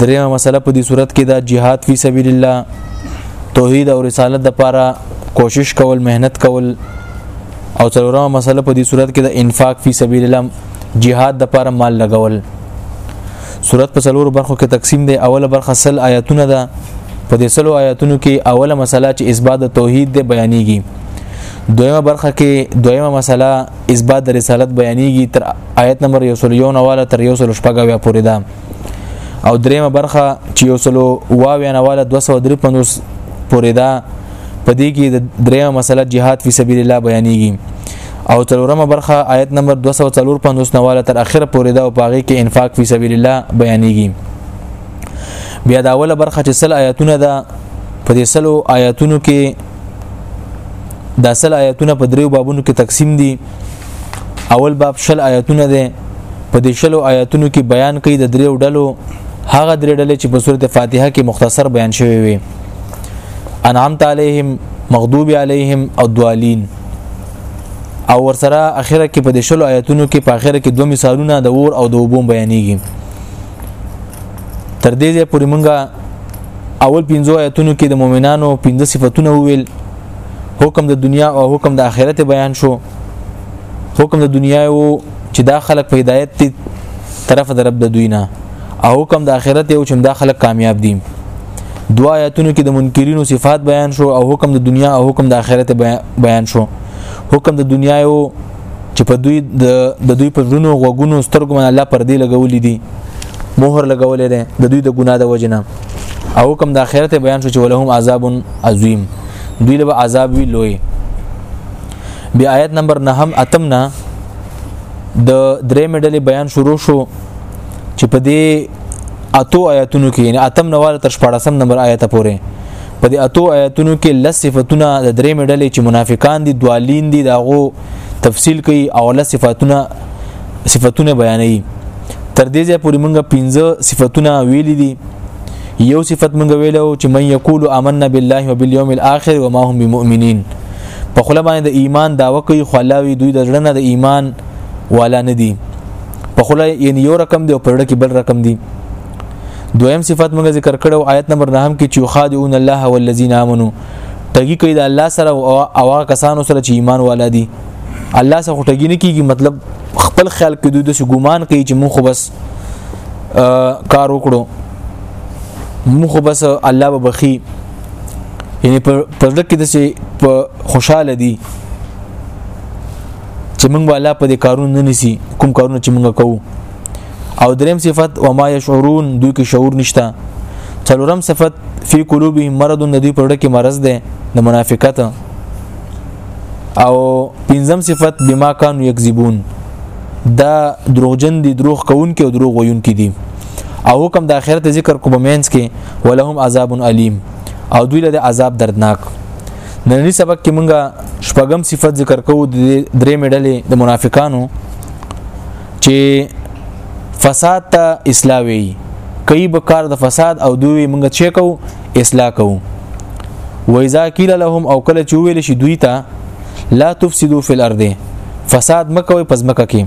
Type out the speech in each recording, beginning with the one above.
دریمه مسله په دې صورت کې دا جهاد فی سبیل الله توحید او رسالت د پاره کوشش کول مهنت کول او څلورمه مسله په دې صورت کې د انفاق فی سبیل الله جهاد د پاره مال لګول صورت په څلورو برخو کې تقسیم دی اوله برخه سل آیاتونه ده په دې سلو آیاتونو کې اوله مسله چې اثبات توحید دی بیانېږي دویمه برخه کې دویمه مسله اثبات د رسالت بیانېږي تر آیت نمبر 101 نواله تر 114 پورې ده او دریمه برخه چې یو سلو واویا نواله 253 پورې ده په دې کې د دریمه مسله جهاد فی سبیل الله بیانېږي او څلورمه برخه آیت نمبر 245 نواله تر اخره پورې ده او پاغه کې انفاق فی سبیل الله بیانېږي بیا دا اوله برخه چې سل آیاتونه ده په دې سلو آیاتونو کې دا سل آیاتونه په دریو بابونو کې تقسیم دي اول باب شل آیاتونه ده په دې شلو آیاتونو کې بیان کوي د دریو ډلو هغه درې ډلې چې په سورته فاتحه کې مختصر بیان شوی وي انعام تعالیهم مغضوب علیهم او دوالین او ورسره اخره کې په دې شلو آیاتونو کې په اخره کې دوه مثالونه د ور او د وبوم بیانېږي تر دې ځای پورې مونږه اول پنځو آیتونو کې د مؤمنانو پنځه صفاتونه وویل حکم د دنیا او حکم د آخرت بیان شو حکم د دنیا او چې دا خلک په هدایت دي طرف د رب د دوی نه او حکم د آخرت او چې دا خلک کامیاب دي دوا آیتونو کې د منکرینو صفات بیان شو او حکم د دنیا او حکم د آخرت بیان شو حکم د دنیا او چې په دوی د دوی په زړونو غوګونو سترګو باندې الله پردې لګولې دي مهر لګولې ده د دوی د ګناه د وجنه او کوم د آخرت بیان شو چې ولهم عذاب عظیم دوی له عذاب وی لوی بیا آیت نمبر 9 هم اتم نه د درې مډلې بیان شروع شو چې په دې اتو آیاتونو کې یعنی اتم نواله تر 14 نمبر آیت پورې په دې اتو آیتونو کې لس صفاتونه د درې مډلې چې منافقان دي دوالین دي داغو تفصیل کوي او لس صفاتونه صفاتونه بیانوي تر دې ځای پورې موږ پنځه صفاتونه ویل دي یو صفت موږ ویلو چې من یقول آمنا بالله وبالیوم الاخر وما هم بمؤمنین په خله باندې د ایمان داوا کوي خو الله وی دوی د ځړنه د ایمان والا نه دي په خله یعنی یو رقم دی او پرړه کې بل رقم دی دویم صفت موږ ذکر کړو آیت نمبر 9 کې چې خادعون الله والذین آمنو ټګي کوي د الله سره او هغه کسانو سره چې ایمان والا دي الله سره ټګي نه کیږي مطلب خپل خیال کې دوی د ګومان کوي چې موږ بس کار وکړو موږ بس الله به بخي یعنی په پرده کې د سي په خوشاله دي چې موږ به الله په دې کارونه نه نسی کوم کارونه چې موږ کوو او دریم صفت وما یشعرون دوی کې شعور نشته څلورم صفت فی قلوبهم مرض د دوی پرړه کې مرض ده د منافقت او پنځم صفت بما کانوا یکذبون دا دروغجن دي دروغ کون کې او دروغ ویون کې دي او حکم د آخرت ذکر کو بمینس کې ولهم عذاب الیم او دوی له عذاب دردناک نننی سبق کې مونږه شپږم صفت ذکر کوو د درې مډلې د منافقانو چې فساد ته اصلاح وي کوي به کار د فساد او دوی موږ چې کو اصلاح کو و اذا قيل لهم او کله چې ویل شي دوی ته لا تفسدوا في الارض فساد مکوي پس مکه کې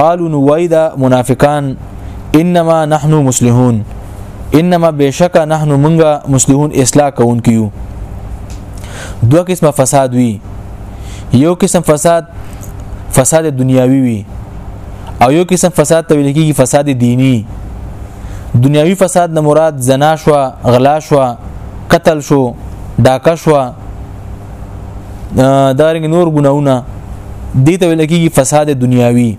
قالوا نويدا منافقان انما نحن مسلمون انما بشک نحن منغا مسلمون اصلاح کون کیو دو قسمه فساد وی یو قسم فساد فساد دنیاوی وي او یو قسم فساد ته ویل کېږي فساد دینی دنیاوی فساد نه مراد زنا شو غلا شو قتل شو ډاکه شو دارنګ نور ګناونه دي ته ویل کېږي فساد دنیاوی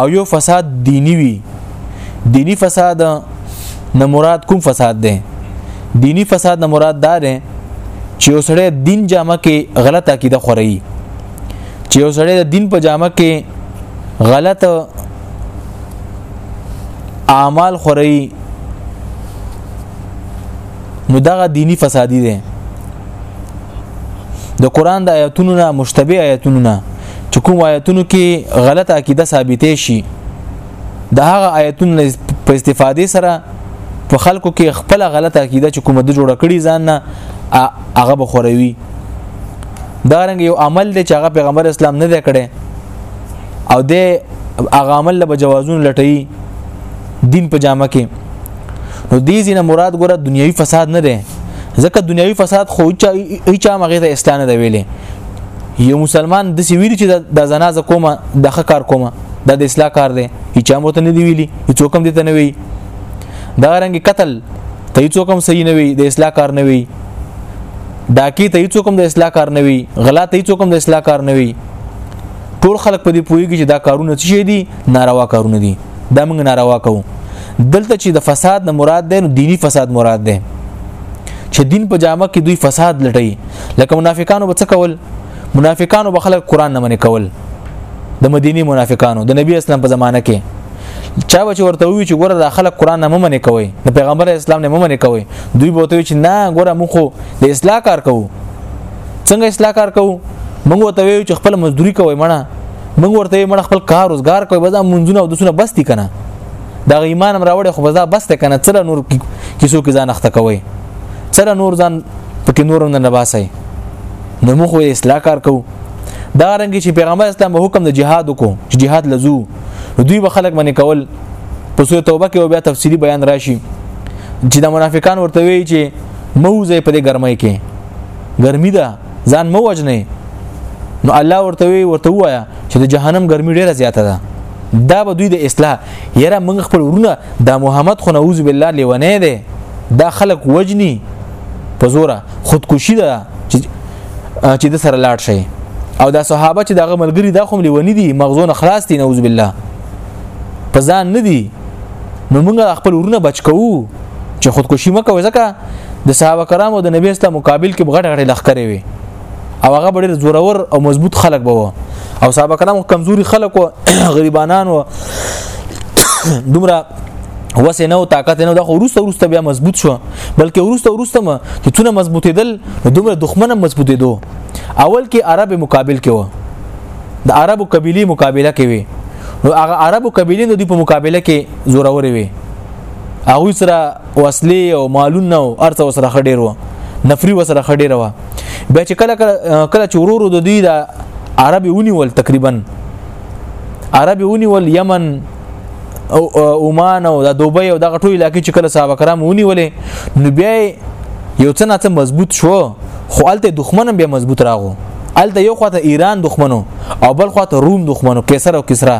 او یو فساد دینی وي دینی فساد نه مراد کوم فساد ده دینی فساد نه مراد دا ده چې یو سړی دین جامه کې غلطه عقیده خوري چې یو سړی د دین په جامه کې غلط اعمال خوري نو دغه دینی فسادی دی د قران د آیاتونو نه مشتبه آیاتونو نه چې کوم آیاتونو کې غلطه عقیده ثابتې شي د هغه آیتونو په استفادې سره په خلکو کې خپل غلطه عقیده چې کومه د جوړه کړي ځان نه هغه بخوروي دا رنګ یو عمل دی چې هغه پیغمبر اسلام نه دی کړی او د هغه عمل له جوازون لټي دین په جامه کې نو دې زینه مراد ګوره دنیوي فساد نه دی ځکه دنیوي فساد خو چا هیڅ مغه ته اسلام نه دی ویلي یو مسلمان د سویری چې د زنازه کومه د خکار کومه دا د اصلاح کار دی هیڅ هم ته نه دی ویلي هیڅ کوم دي ته نه وی دا رنګ قتل ته هیڅ کوم صحیح نه وی د اصلاح کار نه وی ډاکی ته هیڅ کوم د اصلاح کار نه وی غلا ته هیڅ کوم د اصلاح کار نه وی ټول خلک په دې پوهیږي چې دا کارونه څه شي دي ناروا کارونه دي دا موږ ناروا کوو دلته چې د فساد نه مراد ده نو دینی فساد مراد ده چې دین په جامه کې دوی فساد لټي لکه منافقانو به څه کول منافقانو به خلک قران نه منې کول د مدینی منافقانو د نبی اسلام په زمانه کې چا به چې ورته وی چې ګوره د خلک قران نه ممنه کوي د پیغمبر اسلام نه ممنه کوي دوی به وی چې نه ګوره موږ خو د اصلاح کار کوو څنګه اصلاح کار کوو موږ ورته وی چې خپل مزدوري کوي مړه موږ ورته مړه خپل کار روزګار کوي بس منځونه او دسونه بس دي کنه دا ایمان هم راوړي خو بس دا بس ته کنه څل نور کیسو کې ځان اخته کوي څل نور ځان پکې نور نه نباسي نو موږ اصلاح کار کوو دا رنګ چې پیغمبر اسلام به حکم د جهاد وکړو چې جهاد لزو دوی به خلک باندې کول په سورۃ توبه کې بیا تفصیلی بیان راشي چې د منافقان ورته وی چې موزه په دې ګرمۍ کې ګرمي ده ځان مو وجنه نو الله ورته وی ورته وایا چې د جهنم ګرمي ډیره زیاته ده دا به دوی د اصلاح یره موږ خپل ورونه د محمد خو نعوذ بالله لیونه ده دا خلک وجني په زوره خودکشي ده چې د سره لاړ شي او دا صحابه چې دغه ملګری دا کوم لیونی دي مغزونه خلاص دي نعوذ بالله په ځان نه دي نو موږ خپل ورونه بچ کوو چې خودکشي مکه وځکه د صحابه کرامو د نبی سره مقابل کې بغټ غټ لخرې وي او هغه ډېر زورور او مضبوط خلک بوه او صحابه کرامو کمزوري خلک او غریبانان و دومره وس نه او طاقت نه د ورسته ورسته بیا مضبوط شو بلکې ورسته ورسته ما چې څونه مضبوطېدل دومره دښمنه مضبوطېدو اول کې عرب مقابل کې و د عربو قبيله مقابله کې وي نو هغه عربو قبيله د دې په مقابله کې زورور وي هغه سره وسلې او مالونه او ارته سره خډیر و نفری وسره خډیر و بیا چې کله کله چې ورورو د دې د عربي ونیول تقریبا عربي ونیول یمن او عمان او د دوبۍ او دغه ټول علاقې چې کله صحابه کرام ونی ولې نو بیا یو څه ناڅه مضبوط شو خو الته دښمن بیا مضبوط راغو الته یو خواته ایران دښمنو او بل خواته روم دښمنو قیصر او کسرا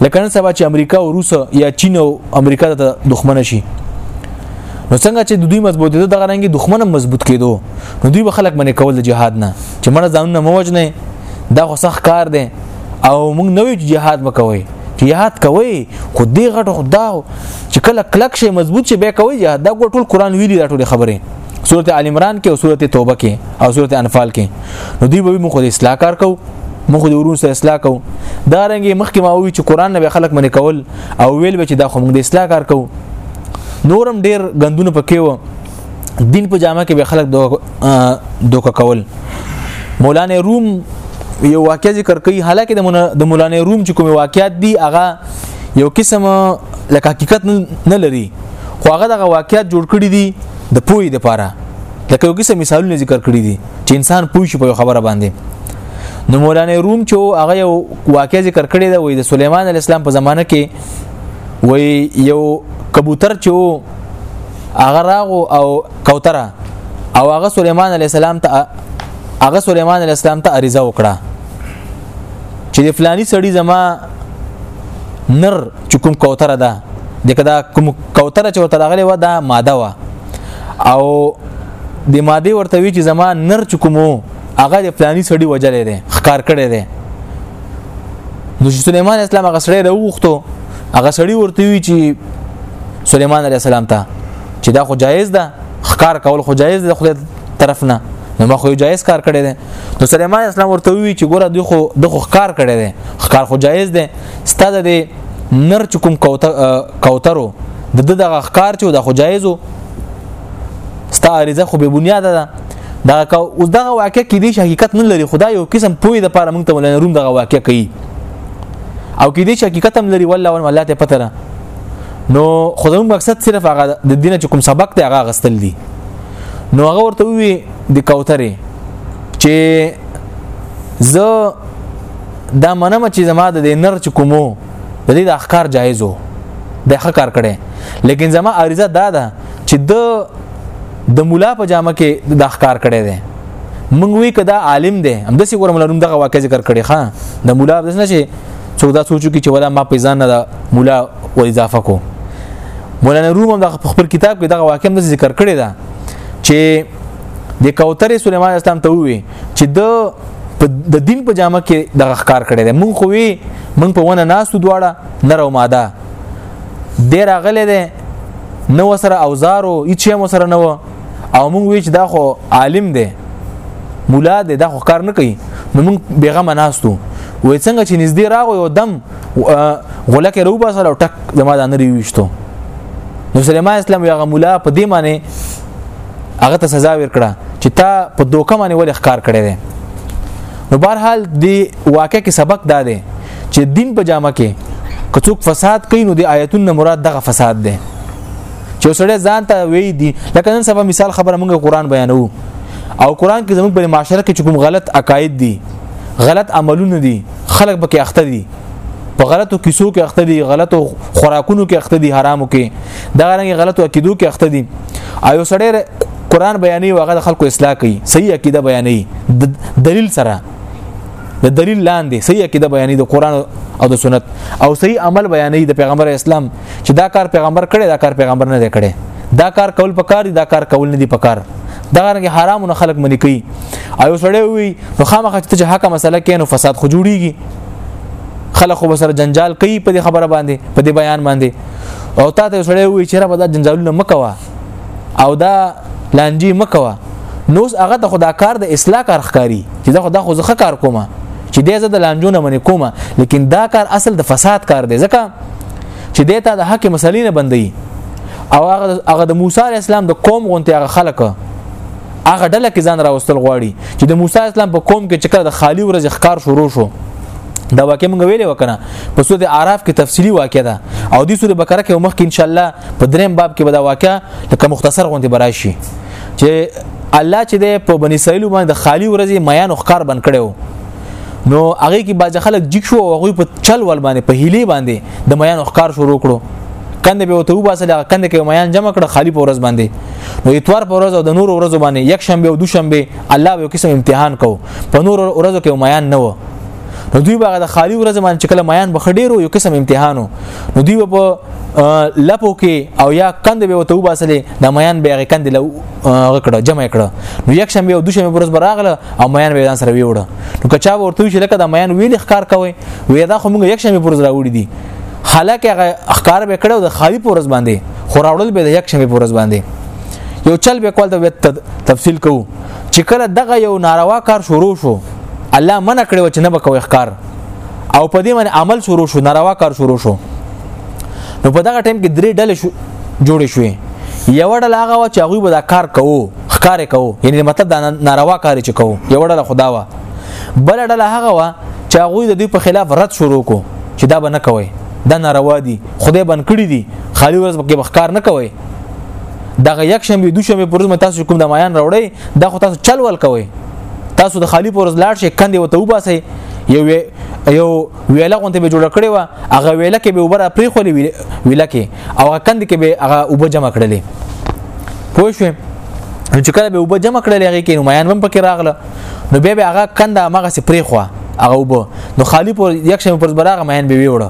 لکه نن سبا چې امریکا او روس یا چین او امریکا ته دښمن شي نو څنګه چې د دوی مضبوط دي دغه رنګي دښمن مضبوط کېدو نو دوی به خلک منې کول د جهاد نه چې مړه ځانونه موج نه دا خو سخت کار دی او موږ نوې جهاد وکوي جهاد کوي خو دې غټو خدا چې کله کلک شي مضبوط شي به کوي جهاد دا ټول قران ویلي دا ټول خبره سورته ال عمران کې او سورته توبه کې او سورته انفال کې نو دی به موږ د اصلاح کار کوو موږ د ورون سره اصلاح کوو دا رنګ مخکې ما وی چې قران نه به خلک منې کول او ویل به چې دا خو موږ د اصلاح کار کوو نورم ډیر غندونه پکې و دین په جامه کې به خلک دوکه کول مولانا روم یو واقع ذکر کوي حالکه د مولانا روم چې کوم واقعیت دی هغه یو قسم لکه حقیقت نه لري خو هغه دغه واقعیت جوړ کړی دی د پوی د پاره لکه یو قسم مثالونه ذکر کړی دي چې انسان پوه شي په خبره باندې نو مولانا روم چې هغه یو واقع ذکر کړی دی وای د سليمان عليه السلام په زمانه کې وای یو کبوتر چې هغه راغو او کوتره او هغه سليمان عليه السلام ته هغه سليمان عليه السلام ته عریضه وکړه چې د فلاني سړي زما نر چې کوم کوتره ده د کدا کوم کوتره چې ورته راغلی و دا ماده و او د ماده ورته وی چې زما نر چې کومو هغه د فلاني سړي وجلې ده خکار کړي ده نو سليمان اسلام هغه سړی راوغوښتو هغه سړی ورته وی چې سليمان عليه السلام ته چې دا خو جایز ده خکار کول خو جایز ده خو طرف نه نو ما خو یو جایز کار کړی دی نو سليمان اسلام ورته وی چې ګوره دوی خو د خو خکار کړی دی خکار خو جایز دی ستاده دی نر چې کوم کوترو د دغه خکار چې د خو جایزو ستا عریضه خو به بنیاد ده دا کو اوس دغه واقع کې دي حقیقت نه لري خدای یو قسم پوی د پاره موږ ته ولنه روم دغه واقع کوي او کې دي حقیقت هم لري والله ولله الله ته پته ده نو خدای مقصد صرف هغه د دینه چې کوم سبق ته هغه غستل دي نو هغه ورته وی د کوتره چې زه دا منم چې زما د نر چې کومو د دې د احکار جایزو د حق کار کړي لیکن زما عریضه دا ده چې د د مولا په جامه کې د ښکار کړي دي مونږ وی کدا عالم دی هم د سی ګورم لرم دغه واقع ذکر کړي ښا د مولا د نه شي څو دا سوچو کې چې ولا ما په ځان نه مولا و اضافه کو مولانا روم هم د خپل کتاب کې دغه واقع هم ذکر کړي دا چې د کوترې سليمان اسلام ته وی چې د د دین په جامه کې د ښکار کړي دی مونږ خو وی مونږ په ونه ناسو دواړه نر او ماده ډیر غلې ده نو سره اوزارو هیڅ هم سره نه و او موږ ویچ دا خو عالم دی مولا دی دا خو کار نه کوي نو موږ بیغمه ناستو وای څنګه چې نږدې راغو یو دم غولکه روبا سره ټک زما د نری وشتو نو سليمان اسلام یو مولا په دې معنی هغه ته سزا ورکړه چې تا په دوکه باندې ولې ښکار کړی دی نو بهرحال دی واقع کې سبق دا دی چې دین په جامه کې که څوک فساد کوي نو د آیتونو مراد دغه فساد دی چې سړی ځان ته وی دي لکه نن سبا مثال خبره موږ قران بیانو او قران کې زموږ په معاشره کې کوم غلط عقاید دي غلط عملونه دي خلک به کې اخته دي په غلطو کیسو کې اخته دي غلطو خوراکونو کې اخته دي حرامو کې دا رنګ غلطو عقیدو کې اخته دي ایو سړی قران بیانې واغه خلکو اصلاح کوي صحیح عقیده بیانې دلیل سره د دلیل لاندې صحیح عقیده بیانې د قران او د سنت او صحیح عمل بیانې د پیغمبر اسلام چې دا کار پیغمبر کړي دا کار پیغمبر نه کړي دا کار کول پکار دي دا کار کول نه دي پکار دا رنګ حرام نه خلق منی کوي او سړی وي نو خامخ چې حق مسله کې نو فساد خو جوړيږي خلک خو سره جنجال کوي په دې خبره باندې په دې بیان باندې او تا ته سړی وي چې را بده جنجالونه مکوا او دا لانجی مکوه نوس هغه ته خدا کار د اصلاح کار ښکاری چې دا خدا خو زخه کار کومه چې دې زه د لانجونه منې کومه لیکن دا کار اصل د فساد کار دی ځکه چې دې ته د حق مسلې نه بندي او هغه هغه د موسی علی السلام د قوم غونته هغه خلک هغه ډله کې ځان راوستل غواړي چې د موسی اسلام په قوم کې چکر د خالی ورځ ښکار شروع شو دا واقع موږ ویلې وکنه په سورې اعراف کې تفصیلی واقع ده او د سورې بقره کې مخکې ان شاء الله په دریم باب کې به دا واقع لکه مختصر غونډه برای شي چې الله چې د په بنی اسرائیل باندې خالی ورځي میان خکار بن کړو نو هغه کې باج خلک جګ شو او هغه په چل ول باندې په هیلي باندې د میان خکار شروع کړو کنده به وته وباسل هغه کنده کې میان جمع کړ خالی په ورځ باندې نو اتوار په ورځ او د نور ورځ باندې یک شنبه او دوشنبه الله به قسم امتحان کو په نور ورځو کې میان نه و نو دوی به د خالی ورځ باندې کله میان بخډیرو یو قسم امتحانو نو دوی په لپو کې او یا کند به وته وباسلې د میان به کند له غکړه جمع کړه نو یک شنبه او دوشنبه ورځ براغله او میان به ځان سره ویوړه نو کچا ورته چې لکه د میان ویل ښکار کوي وې دا خو موږ یک شنبه ورځ راوړي دي حالکه هغه ښکار به کړو د خالی پورز باندې خو راوړل به د یک شنبه پورز باندې یو چل به کول ته تفصیل کوو چې کله دغه یو ناروا کار شروع شو الله منع کړو چې نه بکوي ښکار او په دې باندې عمل شروع شو ناروا کار شروع شو نو په دغه ټیم کې درې ډلې شو جوړې شوې یو ډله هغه و چې هغه به دا کار کوو ښکار کوو یعنی مطلب دا ناروا کار چې کوو یو ډله خدا وا بل ډله هغه و چې هغه د دوی په خلاف رد شروع کو چې دا به نه کوي دا ناروا دي خدای بن کړی دي خالی ورځ پکې بخکار نه کوي دغه یک شنبه دوه شنبه پر ورځ تاسو کوم د مایان راوړی دا خو تاسو چل ول کوي تاسو د خالی پر ورځ لاړ شئ کندې وته وباسئ یو یو ویله غونته به جوړ کړی و هغه ویله کې به وبره پرې خولې ویله کې او هغه کندې کې به هغه وب جمع کړلې پوه شئ چې کله به وب جمع کړلې هغه کې نو مایان هم پکې راغله نو به هغه کنده مغه سي پرې خو هغه وب نو خالی پر یک شنبه پر ورځ براغه مایان به ویوړه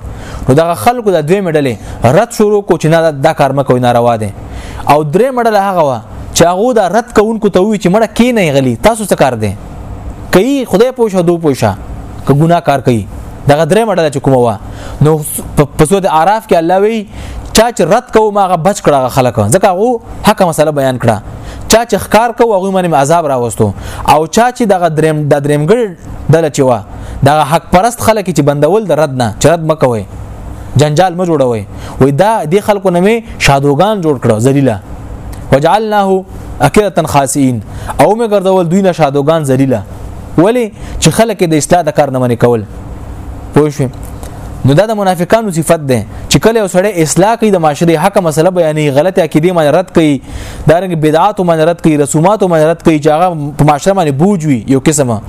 نو دغه خلکو د دوی مډلې رد شروع کو چې نه دا کار مکوې ناروا دي او درې مډله هغه وا چې هغه دا رد کوونکو ته وی چې مړه کې نه غلی تاسو څه کار دي کوي خدای پوښه دو پوښه که ګناه کار کوي دغه درې مډله چې کومه وا نو په سود عراف کې الله وی چا چې رد کوو ما هغه بچ کړه خلک ځکه هغه حق مسله بیان کړه چا چې ښکار کوو هغه باندې عذاب راوستو او چا چې دغه دریم د دریمګړ دله چې وا دا حق پرست خلک چې بندول د رد نه چرد مکوي جنجال م جوړوي وای دا د خلکو نه می شادوغان جوړ کړو ذلیلہ وجعلناه اکرتن خاصین او مې ګرځول دوی نه شادوغان ذلیلہ ولی چې خلک د اصلاح د کار نه منې کول پوه شو نو دا د منافقانو صفت ده چې کله یو سړی اصلاح کوي د معاشري حق مسله بیانې غلطه عقیده باندې رد کوي دا رنګ بدعات باندې رد کوي رسومات باندې رد کوي چې هغه په معاشره باندې بوج وي یو قسمه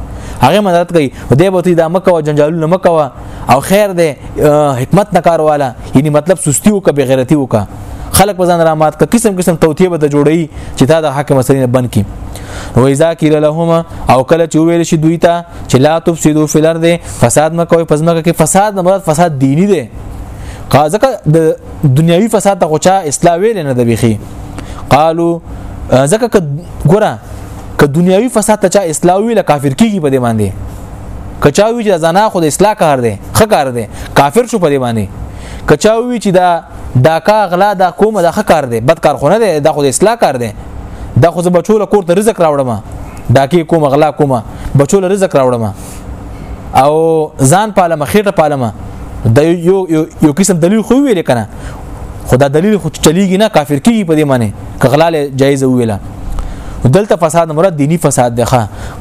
هغه مدد کوي دی به ته دا مکو جنجالونه مکو او خیر دی حکمت نه کار والا یعنی مطلب سستی او کبه غیرتی وکا خلق په ځان را مات ک قسم قسم توتیه به جوړی چې تا د حق مسلې نه بند کی و اذا قيل لهما او کله چې ویل شي دوی ته چې لا تفسدوا في الارض فساد مکوئ پزماکه کې فساد نه مراد فساد دینی دی ځکه د دنیوي فساد ته غوچا اصلاح ویل نه د بيخي قالو ځکه ګوره که دنیوي فساد ته چا اصلاح وی له کافر کیږي په دې باندې کچاوی چې زنا خو د اصلاح کار دی خه کار دی کافر شو په دې باندې کچاوی چې دا داکا غلا دا کومه دا خه کار دی بد کار خو نه دی دا خو د اصلاح کار دی دا خو زه بچو له کور ته رزق راوړم دا کې کوم غلا کوم بچو له رزق راوړم او ځان پالم خېټه پالم د یو یو قسم دلیل خو ویل کنه خدا دلیل خو چلیږي نه کافر کیږي په دې معنی کغلاله جایز ویلا دلته فساد مراد دینی فساد دی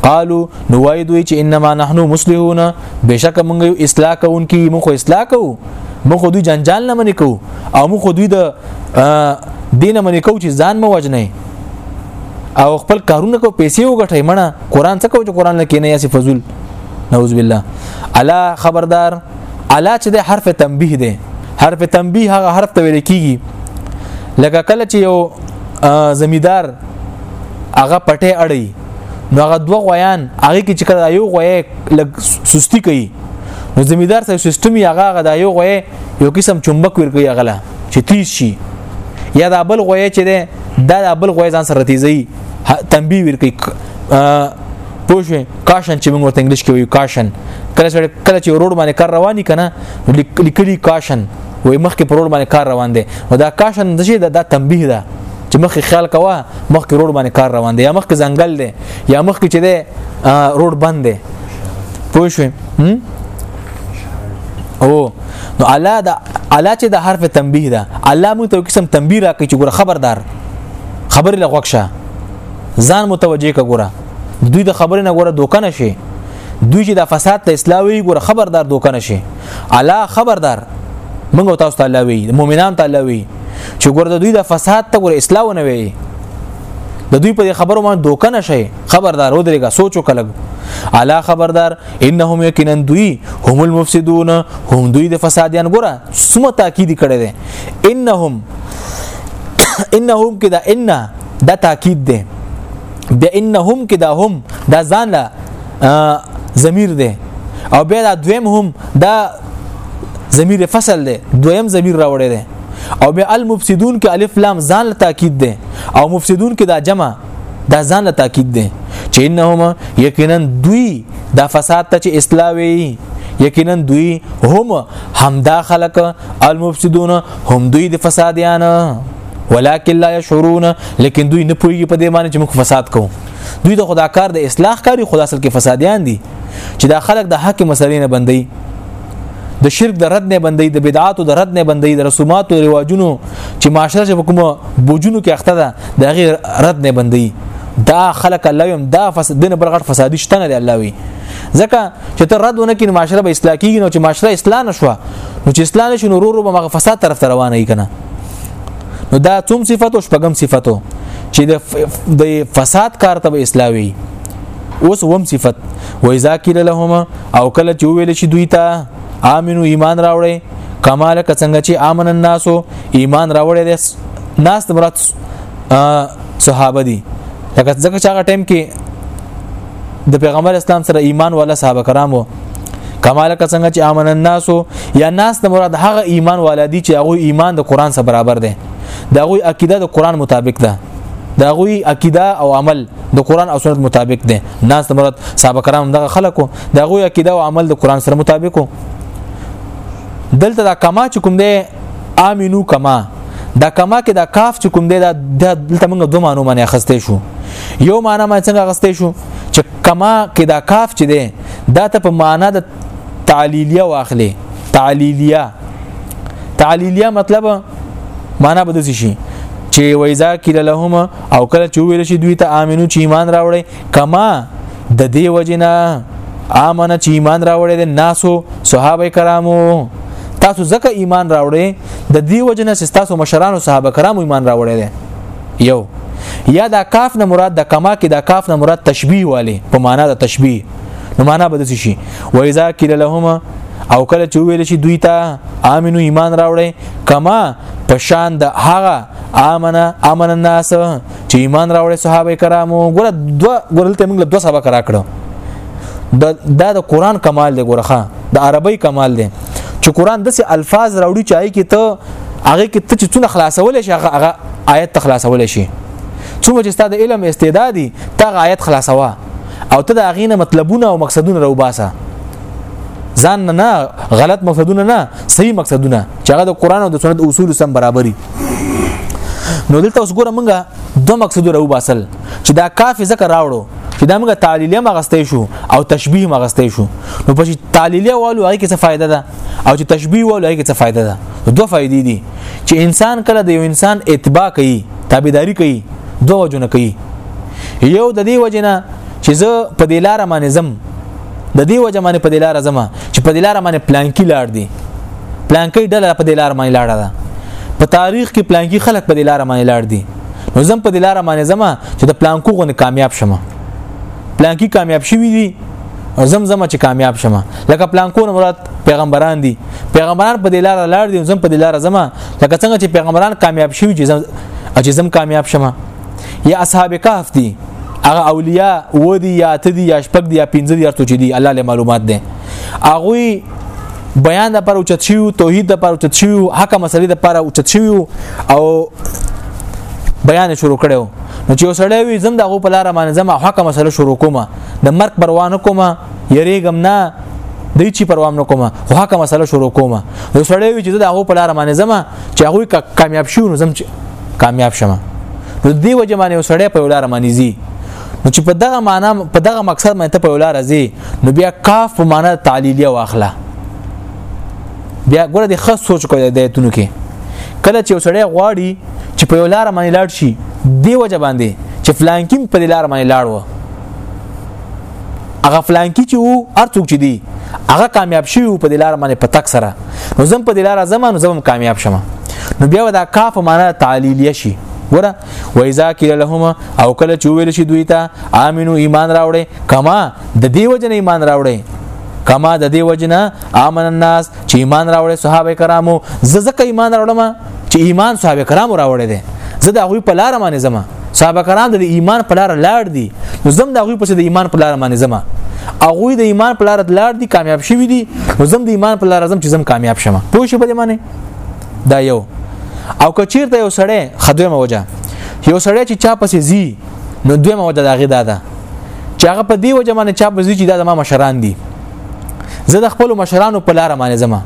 قالو نو وای دوی چې انما نحن مسلمون بشک موږ یو اصلاح کوونکی موږ اصلاح کوو موږ دوی جنجال نه منې کوو او موږ دوی د دین منې کوو چې ځان مو وجنه او خپل کارونه کو پیسې وګټي مړه قران څه کو چې قران نه کینې یا فضل نعوذ بالله الا خبردار الا چې د حرف تنبیه دی حرف تنبیه هغه حرف ته ویل کیږي لکه کله چې یو زمیدار هغه پټه اړي نو هغه دوه غویان هغه کې چې کله یو غوی لګ سستی کوي نو زمیدار سره سیستم یې هغه هغه د یو غوی یو قسم چومبک ور کوي هغه چې تیز شي یا د بل غوی چې ده دا د بل غوی ځان سره تیزي تنبیه ورکړي پوښوي کاشن چې موږ ورته انګلیش کې وایو کاشن کله چې کله چې روډ باندې کار رواني کنه لیکلي کاشن وای مخکې پر روډ باندې کار روان دی او دا کاشن د شي دا تنبیه ده چې مخکې خیال کوه مخکې روډ باندې کار روان دی یا مخکې ځنګل دی یا مخکې چې دی روډ بند دی پوه شو او نو الله دا الله چې د حرف تنبیه ده الله موږ ته قسم تنبیه راکړي چې ګوره خبردار خبرې لغوښ شه ځان متوجه کا ګوره دوی د خبرې نه ګوره دوکه نشي دوی چې د فساد ته اصلاح وی ګوره خبردار دوکه نشي الا خبردار موږ تاسو ته لاوي مؤمنان ته لاوي چې ګوره د دوی د فساد ته ګوره اصلاح ونه وي د دوی په خبرو باندې دوکه نشي خبردار ودرېګا سوچو کلګ الا خبردار انهم یقینا دوی هم المفسدون هم دوی د فسادیان ګره سمه تاکید کړي دي انهم انهم کدا ان دا تاکید ده د انهم کدا هم دا ځان لا ضمیر ده او بیا دا دویم هم دا ضمیر فصل ده دویم ضمیر راوړی ده او بیا المفسدون کې الف لام ځان له تاکید ده او مفسدون کې دا جمع دا ځان له تاکید ده چې انهما یقینا دوی دا فساد ته چې اصلاح وي یقینا دوی هم همدا خلق المفسدون هم دوی د فسادیان ولکن لا يشعرون لیکن دوی نه پوهیږي په دې معنی چې موږ فساد کوو دوی د خدا کار د اصلاح کاری خدا اصل کې فسادیان دي چې دا خلک د حق مسلې نه بندي د شرک د رد نه بندي د بدعاتو د رد نه بندي د رسوماتو او رواجونو چې معاشره چې کوم بوجونو کې اخته ده د غیر رد نه بندي دا خلق الله يم دا فساد دین بل غټ فسادي شته نه دی الله وی ځکه چې ته رد ونه کین معاشره به اصلاح کیږي نو چې معاشره اصلاح نشوه نو چې اصلاح نشو نو ورو به فساد طرف ته روانه کنه نو دا څوم صفاتو شپږم صفاتو چې د فساد کار ته به اصلاح وي اوس وم صفت و اذا قيل لهما او کله چې ویل شي دوی ته امنو ایمان راوړې کمال ک څنګه چې امن الناسو ایمان راوړې دې ناس مراد صحابه دي لکه ځکه چې هغه ټیم کې د پیغمبر اسلام سره ایمان والا صحابه کرامو کمال ک څنګه چې امن الناس یا ناس ته مراد هغه ایمان ولادي چې هغه ایمان د قران سره برابر دی دا غوي عقیده د قران مطابق ده دا غوي عقیده او عمل د قران او سنت مطابق دي ناس مراد صاحب کرام دغه خلکو دغه عقیده او عمل د قران سره مطابق دلته دا کما چې کوم دی امینو کما دا کما کې دا کاف چې کوم دی دا دلته موږ دوه مانو باندې اخستې شو یو معنا ما څنګه اخستې شو چې کما کې دا کاف چې دی دا ته په معنا د تعلیلیه واخلې تعلیلیه تعلیلیه مطلب معنا بده شي چې وایذا کله لهما او کله چې ویل شي دوی ته امنو چې ایمان راوړي کما د دې وجنه امنه چې ایمان راوړي د ناسو صحابه کرامو تاسو ځکه ایمان راوړي د دې وجنه چې تاسو مشرانو صحابه کرامو ایمان راوړي دي یو یا دا کاف نه مراد د کما کې دا کاف نه مراد تشبیه والی په معنا د تشبیه نو معنا به د شي و اذا کل لهما او کله چې ویل شي دوی ته امنو ایمان راوړي کما پشان د هغه امنه امن الناس چې ایمان راوړې صحابه کرامو ګوره دو ګورلته موږ له دوه سبق راکړو د دا د قران کمال دی ګورخه د عربی کمال دی چې قران دسه الفاظ راوړي چې آی کې ته هغه کې ته چې څونه خلاصول شي هغه آیت تخلاصول شي څومره چې ستاسو علم استعدادي ته آیت خلاصوا او ته د اغینه مطلبونه او مقصدونه روباسه ځان نه غلط مقصدونه نه صحیح مقصدونه چې هغه د قران او د سنت اصول سم برابرۍ نو دلته اوس ګوره مونږه دوه مقصد راو باسل چې دا کافي ذکر راوړو چې دا موږ تعلیلیه مغستې شو او تشبیه مغستې شو نو په تعلیلیه والو هغه کې څه فائدہ ده او چې تشبیه والو هغه کې څه فائدہ ده دوه فائدې دي چې انسان کله د یو انسان اتباع کوي تابعداري کوي دوه وجونه کوي یو د دې وجنه چې زه په دې لار باندې زم د دې وجه باندې په دلار زما چې په دلار باندې پلانکی لاړ دي پلانکی ډله په دلار باندې لاړه ده په تاریخ کې پلانکی خلک په دلار باندې لاړ دي نو زم په دلار باندې زما چې د پلانکو غو کامیاب شم پلانکی کامیاب شوی دي زم زم چې کامیاب شم لکه پلانکو مراد پیغمبران دي پیغمبران په دلار لاړ دي زم په دلار زما لکه څنګه چې پیغمبران کامیاب شوی چې زم چې زم کامیاب شمه یا اصحاب کهف دي هغه اولیاء و دي یا ته دي یا شپږ دي یا پنځه دي ارته چې دي الله له معلومات ده هغه بیان د پر اوچت شیو توحید د پر اوچت شیو حق مسلې د پر اوچت شیو او بیان شروع کړو نو چې وسړی وي زم دغه په لار باندې زم حق مسله شروع کوم د مرګ پروا نه کوم یریګم نه دی چې پروام نه کوم خو حق مسله شروع کوم یو سړی وي چې دغه په لار باندې زم چې هغه کامیاب شي نو زم چې کامیاب شمه نو دی وجه باندې وسړی په ولار باندې زی نو چې په دغه معنا په دغه مقصد باندې ته په ولار زی نو بیا کاف په معنا تعلیلیه واخله بیا ګوره د خاص سوچ کوی د ایتونو کې کله چې وسړی غواړي چې په ولار باندې لاړ شي دی وجه باندې چې فلانکیم په لار باندې لاړ و هغه فلانکی چې وو ارڅوک چې دی هغه کامیاب شي په لار باندې پتک سره نو زم په دلار زم نو زم کامیاب شمه نو بیا دا کاف معنا تعلیلیه شي ګوره وایذا کیل لهم او کله چې ویل شي دوی ته امنو ایمان راوړې کما د دې وجنه ایمان راوړې کما د دې وجنه امن الناس چې ایمان راوړې صحابه کرامو ززکه ایمان راوړم چې ایمان صحابه کرام راوړی دی زه د هغوی په لار باندې زما صحابه کرام د ایمان په لار لاړ دي نو زم د هغوی پسې د ایمان په لار باندې زما هغوی د ایمان په لار لاړ دي کامیاب شوي دي نو زم د ایمان په لار زم چې زم کامیاب شمه پوه شو په دې معنی دا یو او کچیر ته یو سړی خدوی موجه یو سړی چې چا پسې زی نو دوی موجه داغه داده چې هغه په دی وجه باندې چا پسې چې دا زما مشران دي زه د خپل مشرانو په لار باندې زما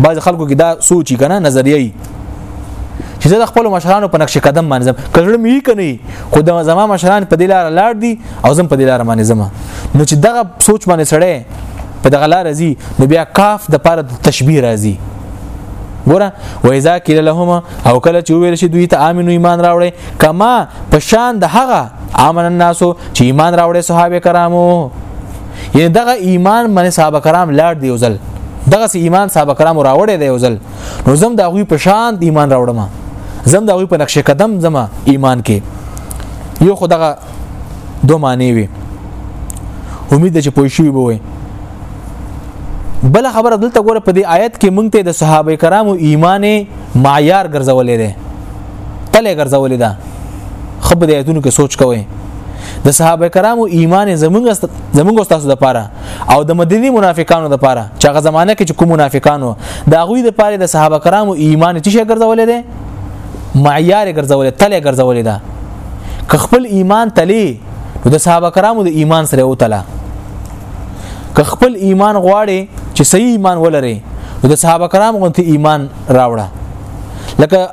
بعض خلکو کې دا سوچي کنه نظریه چې زه د خپل مشرانو په نقش قدم باندې ځم کله مې کني خو د زما مشران په دلار لاړ دي او زم په دلار باندې ځم نو چې دغه سوچ باندې سړی په دغه لار راځي نو بیا کاف د پاره تشبیه راځي ګوره وایذا کله لهما او کله چې ویل شي دوی ته امن ایمان راوړي کما په شان د هغه امن الناس چې ایمان راوړي صحابه کرامو یعنی دغه ایمان من صحابه کرام لاړ دی وزل دغه سي ایمان صحابه کرام راوړی دی وزل نو زم دا غوي په شان ایمان راوړم زم دا غوي په نقش قدم زما ایمان کې یو خو دغه دوه معنی وي امید چې پوه شي وي بل خبره دلته ګوره په دې آیت کې مونږ ته د صحابه کرامو ایمان معیار ګرځولې ده تله ګرځولې ده خبر د ایتونو کې سوچ کوئ د صحابه کرامو ایمان زمونږ زمونږ تاسو د پاره او د مدینی منافقانو د پاره چې هغه زمانہ کې چې کوم منافقانو دا غوی د پاره د صحابه کرامو ایمان چې شي ګرځولې ده معیار ګرځولې تله ګرځولې ده که خپل ایمان تلی نو د صحابه کرامو د ایمان سره وتله که خپل ایمان غواړي چې صحیح ایمان ولري نو د صحابه کرامو غونته ایمان راوړه لکه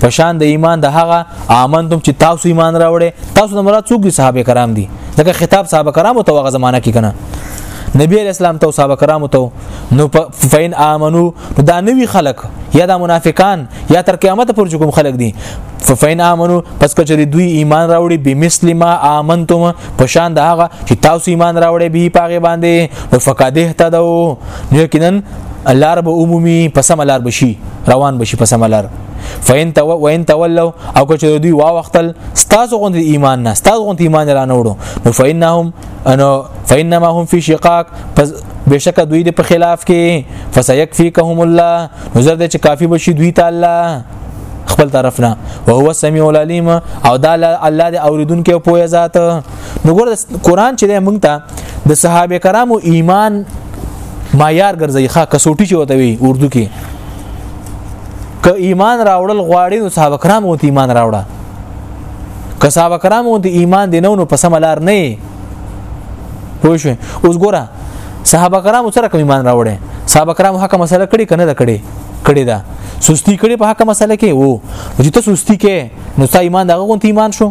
په شان د ایمان د هغه امنتم چې تاسو ایمان راوړې تاسو د مراد څوک دي صحابه کرام دي دغه خطاب صحابه کرامو ته هغه زمانہ کې کنه نبی علیہ السلام ته صحابه کرامو ته نو فین امنو دا نوی خلق یا دا منافقان یا تر قیامت پر کوم خلق دي فین امنو پس کچری دوی ایمان راوړي به مسلمه امنتم په شان د هغه چې تاسو ایمان راوړي به پاغه باندې نو فقاده اهتدو یقینا لار به عمومي پسم لار بشي روان بشي پسم لار فین تو وین تولوا او که چې دوی وا وختل ستاسو غوند ایمان نه ستاسو غوند ایمان را نه وړو نو فینهم انو فینما هم فی شقاق پس بشک دوی د په خلاف کې فسيكفيكهم الله نظر دې چې کافی بشي دوی تعالی خپل طرف نه او هو سميع العليم او دا الله دې اوریدونکو او پوهه ذات نو ګور قرآن چې موږ ته د صحابه کرامو ایمان معیار ګرځي ښه کسوټي چې وته وي اردو کې که ایمان راوړل غواړي نو صحابه کرام غوته ایمان راوړه که صحابه کرام غوته ایمان دی نو په سم لار نه پوه شو اوس ګوره صحابه کرام سره کوم ایمان راوړي صحابه کرام حق مسله کړي کنه دا کړي کړي دا سستی کړي په حق مسله کې وو چې ته سستی کې نو ستا ایمان دغه غوته ایمان شو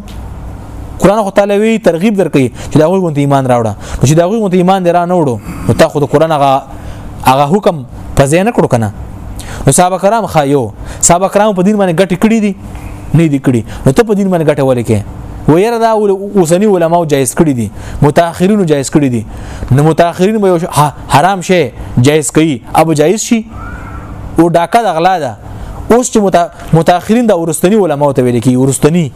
قران خو تعالی وی ترغیب درکې چې دا غوته ایمان راوړه چې دا غوته ایمان درا نه وړو نو تا خو د قران هغه هغه حکم په ځای نه کړو کنه نو صاحب کرام خایو صاحب کرام په دین باندې ګټ کړی دي نه دي کړی نو ته په دین باندې ګټه ولې کې ویره دا اوسنی علماو جایز کړی دي متأخرینو جایز کړی دي نو متأخرین به حرام شي جایز کوي ابو جایز شي او ډاکه د غلا ده اوس چې متأخرین د ورستنی علماو ته ویل کی ورستنی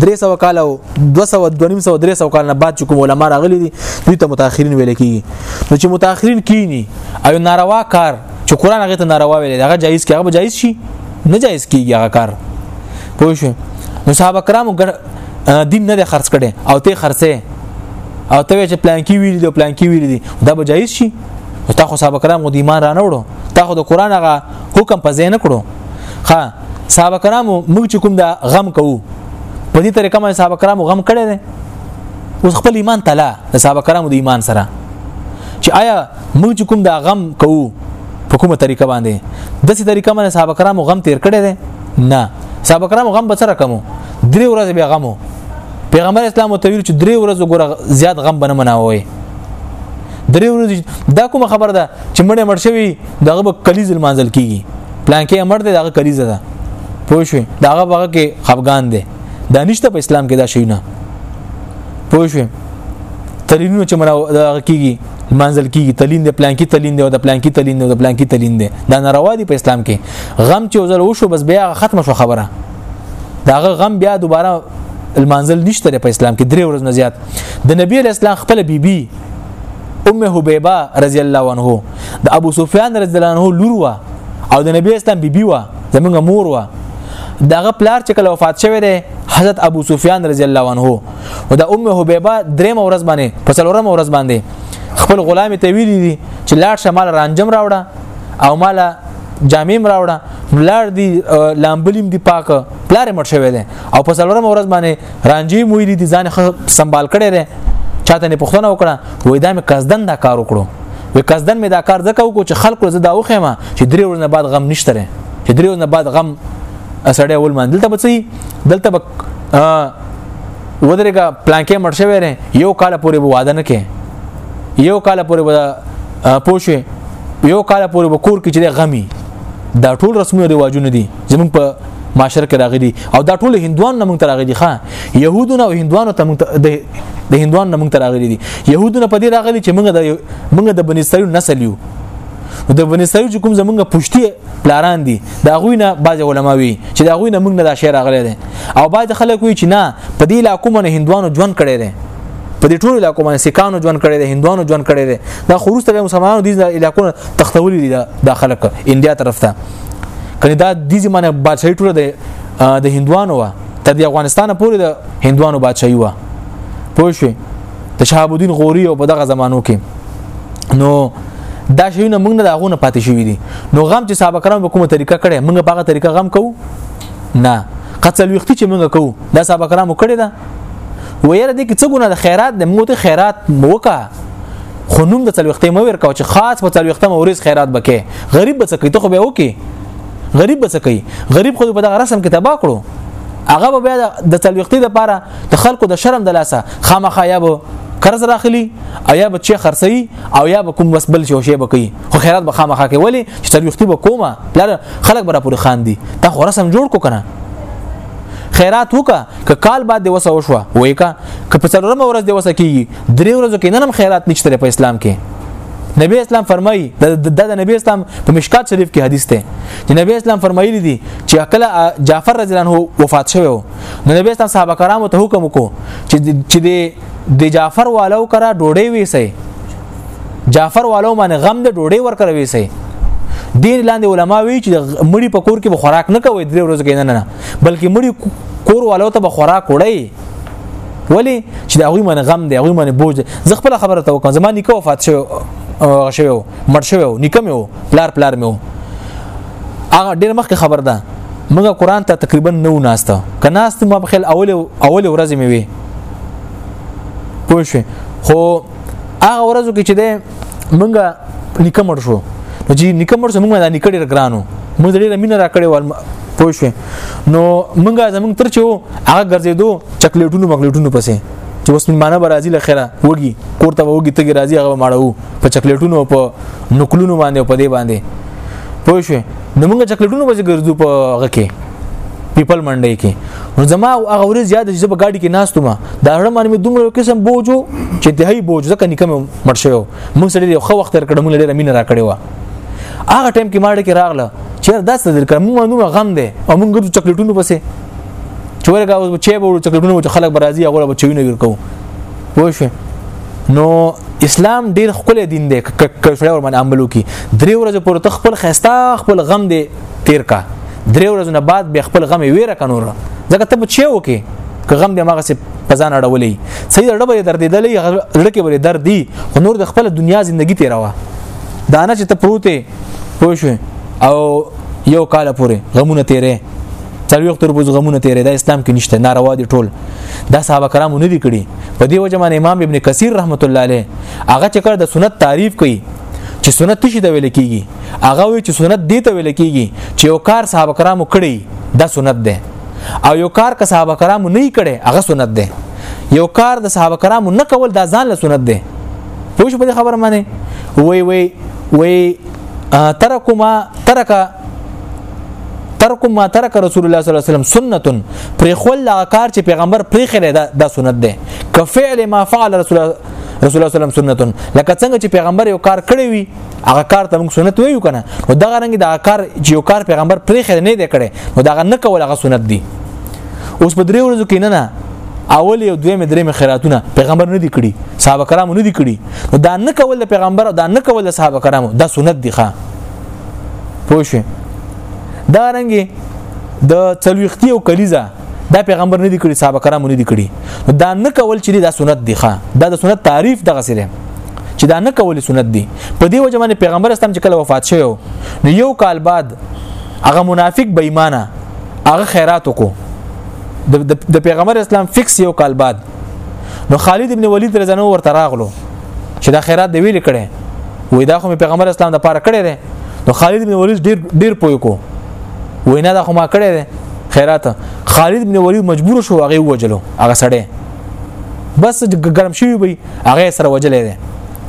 300 کال او 200 2300 300 کال نه بعد کوم علما راغلي دي دوی ته متأخرین ویل کیږي نو چې متأخرین کینی او ناروا کار چې قران هغه ته ناروا ویل هغه جایز کې هغه جایز شي نه جایز کیږي هغه کار پوه شو نو صحابه کرامو دین نه خرڅ کړي او ته خرڅه او ته چې پلان کې ویل دي پلان کې ویل دي دا به جایز شي او تا خو صحابه کرام غو د ایمان را نه وړو تا خو د قران هغه حکم په ځای نه کړو ها صحابه کرام موږ چې کوم دا غم کوو په دې طریقه باندې صحابه کرام غم کړي دي اوس خپل ایمان تعالی د صحابه کرامو د ایمان سره چې آیا موږ چې کوم دا غم کوو په کومه طریقه باندې د څه طریقه باندې صحابه کرامو غم تیر کړی دی نه صحابه کرامو غم به سره کمو درې ورځې بیا غمو پیغمبر اسلام ته ویل چې درې ورځې ګوره زیات غم بنه مناوي درې ورځې دا کومه خبره ده چې مړې مړ شوی دغه به کلیز منزل کیږي پلان کې امر دی دغه کلیزه ده پوه شو دغه بغه کې خفغان دی دا نشته په اسلام کې دا شي نه پوه شئ تلینونه چې منا کیږي منزل کیږي تلین د پلان کې تلین دی او د پلان کې تلین دی او د پلان کې تلین دی دا ناروا دي په اسلام کې غم چې وزل وشو بس بیا ختم شو خبره داغه غم بیا دوباره المنزل نشته په اسلام کې درې ورځې زیات د نبی اسلام خپل بیبي بی ام حبیبه رضی الله عنه د ابو سفیان رضی الله عنه لور وا او د نبی اسلام بیبي بی وا زمونږ مور وا دغه پلار چې کله وفات شوی دی حضرت ابو سفیان رضی الله عنه او د ام حبیبه دریم ورځ باندې په څلورم ورځ باندې خپل غلام ته ویلي دي چې لاړ شمال رانجم راوړه او مال جامیم راوړه ملار دی لامبلیم دی پاک پلار مړ شوی دی او په څلورم ورځ باندې رانجی مویلی دی ځان سنبال کړی دی چاته نه پښتنه وکړه وای دا مې قصدن دا کار وکړو وې قصدن مې دا کار ځکه وکړو چې خلکو زه دا وخېما چې درې ورځې بعد غم نشته لري چې درې ورځې بعد غم اسړې اول مان دلته بچي دلته بک ودرېګه پلانکې مرشه وره یو کال پورې واده نه کې یو کال پورې پوښې یو کال پورې وکور کې چې غمي دا ټول رسمونه دی واجونه دي زمون په معاشره کې راغلي او دا ټول هندوان نه مونږ ته راغلي ښا يهودونه او هندوانو ته مونږ د هندوان نه موږ ته راغلي دي يهودو نه پدې راغلي چې موږ د موږ د بني اسرائيل نسل یو د بني اسرائيل چې کوم زمونږ پښتي پلاران دي دا غوي نه بعض علما وي چې دا غوي نه موږ نه دا شعر راغلي دي او بعض خلک وي چې نه پدې لا کوم نه هندوانو ژوند کړي دي په دې ټولو علاقو باندې سکانو ژوند کړي دي هندوانو ژوند کړي دي دا خروج ته مسلمانانو دي علاقو تختولي دي دا خلک انډیا طرف ته کله دا دې زمانه بادشاہي ټوله د هندوانو وه تر دې افغانستان پورې د هندوانو بادشاہي و پوه شئ د شهاب الدین غوري او په دغه زمانو کې نو دا شیونه موږ نه داغونه پاتې شوې دي نو غم چې صاحب کرام په کومه طریقه کړي موږ په هغه طریقه غم کوو نه قتل وخت چې موږ کوو دا صاحب کرام کړي دا ویره دي کې څه ګونه د خیرات د موته خیرات موکا خو نوم د تلوختې مو ورکاو چې خاص په تلوختې مو ورز خیرات بکې غریب بچ کې ته خو به وکي غریب به څه کوي غریب خو په دغه رسم کې تبا کړو هغه به بیا د تلويختي لپاره د خلکو د شرم د لاسه خامخا یا به قرض راخلی او یا به چې خرڅي او یا به کوم وسبل شي او شی به کوي خو خیرات به خامخا کوي ولی چې تلويختي به کومه لاره خلک به را پورې خان دي تا خو رسم جوړ کو کنه خیرات وکا ک کال بعد دی وسه وشو وای کا ک په څلورم ورځ دی وسه کیږي درې ورځو کې نن هم خیرات نشته په اسلام کې نبی اسلام فرمایي د د نبی اسلام په مشکات شریف کې حدیث ته چې نبی اسلام فرمایلی دي چې کله جعفر رضی الله عنه وفات شوی نو نبی اسلام صحابه کرامو ته حکم وکړو چې چې د جعفر والو کرا ډوډۍ ویسي جعفر والو باندې غم د ډوډۍ ورکړ ویسي دین لاندې علما وی چې مړی په کور کې به خوراک نه کوي درې ورځې نه نه بلکې مړی کور والو ته به خوراک وړي ولی چې دا غوي من غم دی غوي من بوج دی زه خپل خبره ته وکم زما نیکه وفات شو شو مړ شو نیکه مې و پلار پلار مې و هغه ډیر مخکې خبر ده موږ قران ته تقریبا نو ناشته کناست ما بخل اول اول ورځ مې وي پوه شو خو هغه ورځو کې چې ده مونږه نیکه مړ شو نو چې نیکه مړ شو مونږ دا نیکه ډېر ګرانو مونږ ډېر مینه را کړې ول پوه شو نو مونږه زمونږ تر چې هغه ګرځېدو چاکلیټونو مګلیټونو پسې چې اوس مانه برازي لخره وږي کوړه وږي تګي راځي هغه ماړو په چاکلیټونو په نکلونو باندې په دې باندې پوه شو نو موږ چاکلیټونو بس ګرځو په هغه کې پیپل منډي کې نو زما هغه ورځ یاد چې په گاډي کې ناستم دا هر باندې مې دومره قسم بوجو چې انتهایی بوج ځکه نکم مړ شو موږ سره یو خو وخت تر کړه موږ لري مين را کړی و هغه ټایم کې ماړه کې راغله چې دا څه در کړم موږ نو غم ده او موږ ګرځو چاکلیټونو پسې چې ورګه چې به چاکلیټونو چې خلک برازي هغه بچوي نه ورکو پوه شئ نو اسلام ډیر خپل دین دی کښړه ور باندې عملو کی درې ورځې پر ته خپل خستا خپل غم دی تیر کا درې ورځې نه بعد به خپل غم ویره کنور ځکه ته بچي وکي که غم دې ماغه سي پزان اړولې سید اړه به درد دلې لړکه به درد دی نور د خپل دنیا ژوندۍ تیروا دانه چې ته پروته پوه شو او یو کال پورې غمونه تیرې څلوي وخت ورځې غمونه تیرې دا اسلام کې نشته ناروا دي ټول دا صحابه کرامو نه دي کړي په دې وجه باندې امام ابن کثیر رحمت الله علیه هغه چې کړ د سنت تعریف کوي چې سنت څه دی ویل کیږي هغه وی چې سنت دی ته ویل کیږي چې یو کار صحابه کرامو کړی دا سنت دی او یو کار که صحابه کرامو نه کړي هغه سنت دی یو کار د صحابه کرامو نه کول دا ځان له سنت دی پوه شو په خبره معنی وای وای وای ترکما ترک ترک ما ترک رسول الله صلی الله علیه وسلم سنت پر خل لا کار چې پیغمبر پرې خره دا, دا سنت ده ک فعل ما فعل رسول الله رسول الله سلام سنت لکه څنګه چې پیغمبر یو کار کړی وي هغه کار ته موږ سنت ویو کنه نو دا رنګ دا کار چې یو کار پیغمبر پرې خره نه دی کړی نو دا نه کول هغه سنت دی اوس په درې ورځو کې نه نه اول یو دویم دریم خیراتونه پیغمبر نه دی کړی صحابه کرامو نه دی کړی نو دا نه کول پیغمبر دا نه کول صحابه کرامو دا سنت دی ښا پوه شئ دا رنګي د څلويختی او کلیزه دا پیغمبر نه دی کړی صحابه کرام نه دی کړی دا نه کول چې دا سنت دی ښا دا د سنت تعریف دغه سره چې دا نه کول سنت دی په دی وجه باندې پیغمبر استم چې کله وفات شوی نو یو کال بعد هغه منافق بې ایمانه هغه خیرات وکړو د پیغمبر اسلام فکس یو کال بعد نو خالد ابن ولید رضی الله ورته راغلو چې دا خیرات دی ویل کړي وې دا خو پیغمبر اسلام د پاره کړی دی نو خالد ابن ولید ډیر ډیر پوی کو وینا دا خو ما کړی دی خیرات خالد ابن ولید مجبور شو هغه وجلو هغه سړی بس ګرم شوی وي هغه سره وجلې دی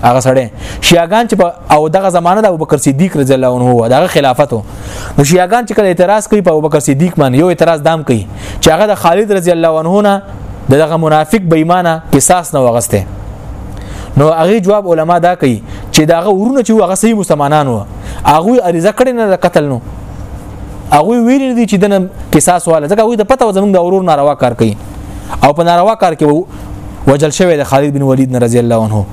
هغه سړی شیعاګان چې په او دغه زمانه د ابوبکر صدیق رضی الله عنه و دغه خلافت نو شیعاګان چې کله اعتراض کوي په ابوبکر صدیق باندې یو اعتراض دام کوي چې هغه د خالد رضی الله عنه نه دغه منافق بې ایمانه قصاص نه وغسته نو هغه جواب علما دا کوي چې داغه ورونه چې هغه صحیح مسلمانان و هغه اړیزه کړی نه د قتل نو هغه ویل دي چې دنه قصاص واله ځکه هغه د پته زمونږ د ورور ناروا کار کوي او په ناروا کار کې وجل شوی د خالد بن ولید نه رضی الله عنه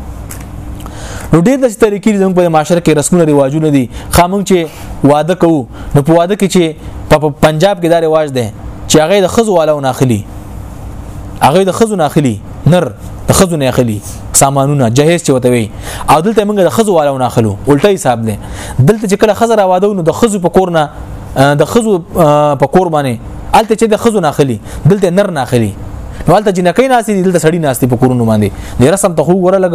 نو ډېر د طریقې زموږ په معاشره کې رسمونه ریواجونه دي خامنګ چې واده کوو نو په واده کې چې په پنجاب کې دا رواج دی چې هغه د خزو والو ناخلی هغه د خزو ناخلی نر د خزو نه اخلي سامانونه جهیز چې وته وي او دلته موږ د خزو والو ناخلو الټه حساب دی دلته چې کله خزر واده نو د خزو په کور نه د خزو په کور باندې الته چې د خزو ناخلی دلته نر ناخلی نو الته جنکې ناسې دلته سړی ناسې په کورونو باندې د رسم ته خو وره لګ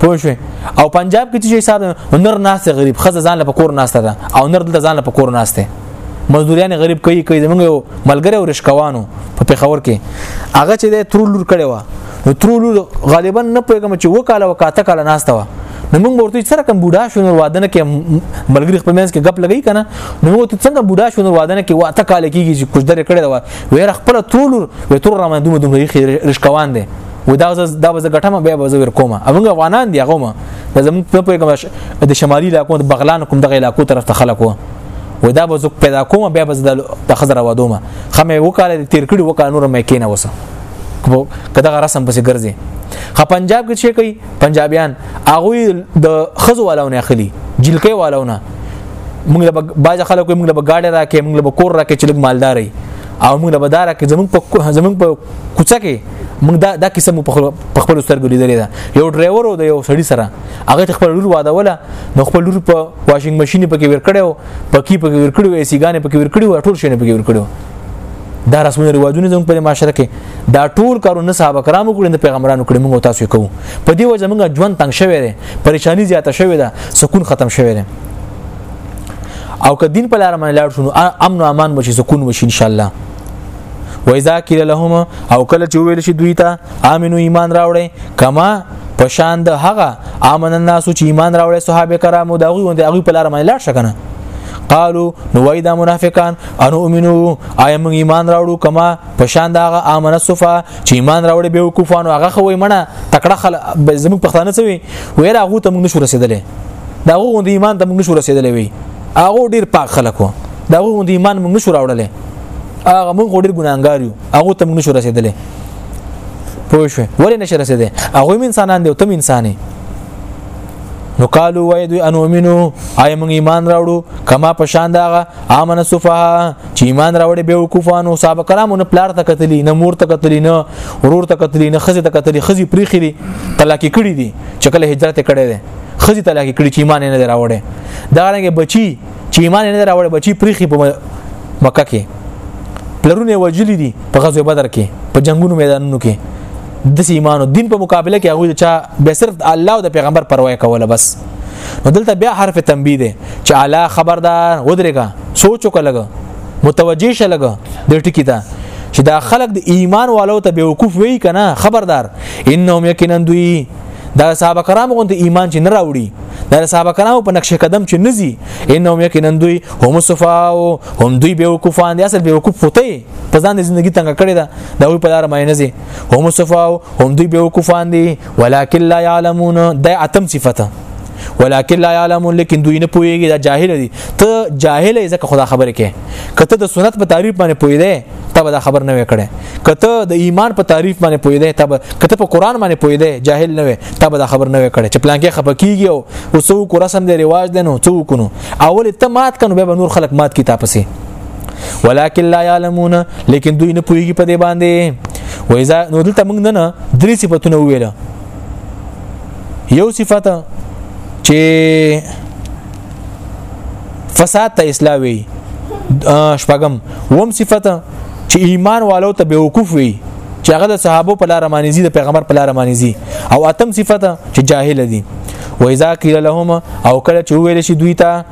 پوه شو او پنجاب کې چې حساب نر ناشته غریب خزه ځان له پکور ناشته ده او نر دلته ځان له پکور ناشته مزدوریان غریب کوي کوي زمونږ ملګری او رشکوانو په پیښور کې هغه چې د ترولور کړي و نو ترولور غالبا نه پوهیږم چې وکاله وکاته کاله ناشته و نو موږ ورته سره کوم بوډا شو نو واده نه کې ملګری خپل منځ کې غپ لګی کنه نو موږ ته څنګه بوډا شو نو واده نه کې واته کال کېږي چې کوم درې کړه دا وې خپل ترولور وې تر رامن دومره دومره رشکوان دي و دا دا به ګټمه بیا به زور کومه اوبنګ افغانان دی هغه ما دا زموږ په پوهه کوم د شمالي علاقو د بغلان کوم دغه علاقو طرف ته خلک وو و دا به زوک پیدا کوم بیا به د خزر وادومه خمه وکاله تیر کړي وکاله نور مې کینه وسه کداغه رسم پسې ګرځي خ پنجاب کې چې کوي پنجابیان هغه د خزو والاونه اخلي جلکې والاونه موږ له باج خلکو موږ له گاډه راکې موږ له کور راکې چې لګ مالداري او موږ له بدار کې زمونږ په زمونږ په کوڅه کې موږ دا دا کیسه مو په خپل سترګو لیدلې ده یو ډرایور او د یو سړی سره هغه خپل لور واده ولا نو خپل لور په واشینګ ماشين پکې ور کړو پکې پکې ور کړو ایسی غانې پکې ور کړو ټول شنه پکې ور کړو دا رسمونه رواجونه زموږ په معاشره کې دا ټول کارونه صحابه کرامو کړی د پیغمبرانو کړی موږ تاسو کوو په دې وجه موږ ژوند تنگ شوی دی پریشانی زیاته شوی ده سکون ختم شوی دی او که دین په لار باندې لاړ شو امن او امان مو شي سکون مو شي ان شاء الله و اذا قيل لهم او کله چې ویل شي دوی ته امنو ایمان راوړې کما پشان د هغه امن الناس چې ایمان راوړې صحابه کرامو دا غوي دغه په لار باندې لاړ شکنه قالو نو وای دا منافقان انو امنو آیا موږ ایمان راوړو کما پشان دا هغه امن صفه چې ایمان راوړې به وکوفانو هغه خوې منه تکړه خل زموږ پښتانه سوي ویره هغه ته موږ نشو رسیدلې دا غو د ایمان ته موږ نشو رسیدلې وي هغه ډیر پاک خلکو دا غو د ایمان موږ نشو راوړلې هغه موږ ډېر ګناګار یو هغه ته موږ نشو رسیدلې پوه شو ولې نشه رسیدې هغه هم انسانان دي او تم انسانې نو قالو وای دوی انو منو آی موږ ایمان راوړو کما په شان داغه امن صفه چې ایمان راوړې به وقوفانو صاحب کرامونه پلار ته کتلی نه مور ته کتلی نه ورور ته کتلی نه خزه ته کتلی خزي پریخري طلاق کړي دي چې کله هجرت کړي دي خزي طلاق کړي چې ایمان نه راوړې دا رنګ بچي چې ایمان نه راوړ بچی پریخي په مکه کې پلرونه وجلی دي په غزوه بدر کې په جنگونو میدانونو کې د ایمان او دین په مقابله کې هغه چا به صرف الله او د پیغمبر پروا کوله بس نو دلته بیا حرف تنبیه ده چې اعلی خبردار ودرېګا سوچ وکړه متوجه شه لګا د ټکی ته چې دا خلک د ایمان والو ته بیوقوف وی کنه خبردار انهم یقینا دوی دا صحابه کرام غونډه ایمان چې نه راوړي دا صحابه کرامو په نقش قدم چې نزي انهم یقینا دوی هم صفاو هم دوی به وقفان دي اصل به وقف پته په ځان د ژوندۍ څنګه کړی دا دا وی په لار مې نزي هم صفاو هم دوی به وقفان دي ولکن لا يعلمون دا اتم صفته ولکن لا يعلمون لیکن دوی نه پويږي دا جاهل دي ته جاهل یې ځکه خدا خبره کې کته د سنت په تعریف باندې پوي دی ته به دا خبر نه وکړي کته د ایمان په تعریف باندې پوي دی ته کته په قران باندې پوي دی جاهل نه وي ته به دا خبر نه وکړي چې پلان کې خپکیږي او وسو کو رسم دی رواج دی نو څو کو نو اول ته مات کنو به نور خلک مات کی تاسو ولکن لا يعلمون لیکن دوی نه پويږي په دې باندې وایزا نو دلته موږ نه درې صفاتونه ویل یو صفته چې فساد ته اصلاح وي شپغم وم صفته چې ایمان والو ته بیوقوف وي چې هغه د صحابه په لار باندې زی د پیغمبر په لار باندې زی او اتم صفته چې جاهل دي و اذا قيل لهم او کله چې ویل شي دوی ته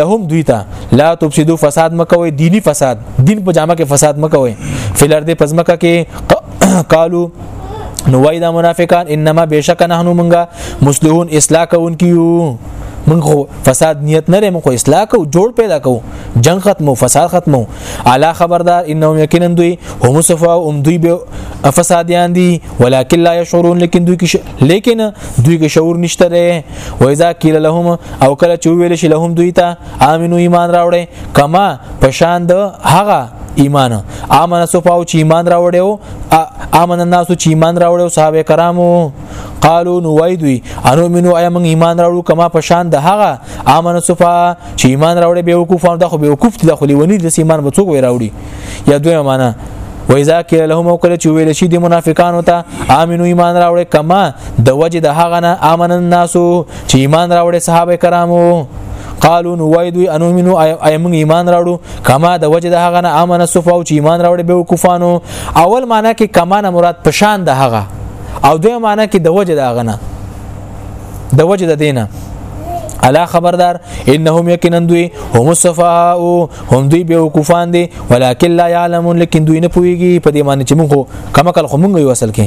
لهم دوی ته لا تفسدو فساد مکوي دینی فساد دین په جامه کې فساد مکوي فلر دې پزمکه کې قالو نو وای دا منافقان انما بشک نحنو منګه مسلمون اصلاح کوونکیو من خو فساد نیت نه لرم خو اصلاح کو جوړ پیدا کو جنگ ختمو فساد ختمو الا خبردار انهم یقینا دوی هم صفا ام دوی به فسادیان دي ولکن لا يشعرون لیکن دوی کې لیکن دوی کې شعور نشته لري و اذا قيل لهم او کله چې ویل شي لهم دوی ته امنو ایمان راوړي کما پشان د هغه ایمان امن صفا او چې ایمان راوړیو امن الناس چې ایمان راوړ او صحابه کرامو قالو نو وای دوی انو منو ایا موږ ایمان راوړو کما په شان د هغه امن صفا چې ایمان راوړ به وقوف هم د خو به وقوف د خو لیونی د ایمان به څوک وای راوړي یا دوی معنا وایذا کې لهم او کله چې ویل شي د منافقانو ته امنو ایمان راوړې کما د وجه د هغه نه امن الناس چې ایمان راوړې صحابه کرامو قالو نو وای دوی انو منو ایمن ایمان راړو کما د وجه د هغه نه امن صفه او چې ایمان راوړي به وکفانو اول معنی کې کما نه مراد پشان د هغه او دوی معنی کې د وجه د هغه نه د وجه د دینه الا خبردار انهم یقینا دوی هم صفاء هم دوی به وکفان دي ولکن لا يعلمون لیکن دوی نه پويږي په دې معنی چې موږ کمکل خو موږ یو اصل کې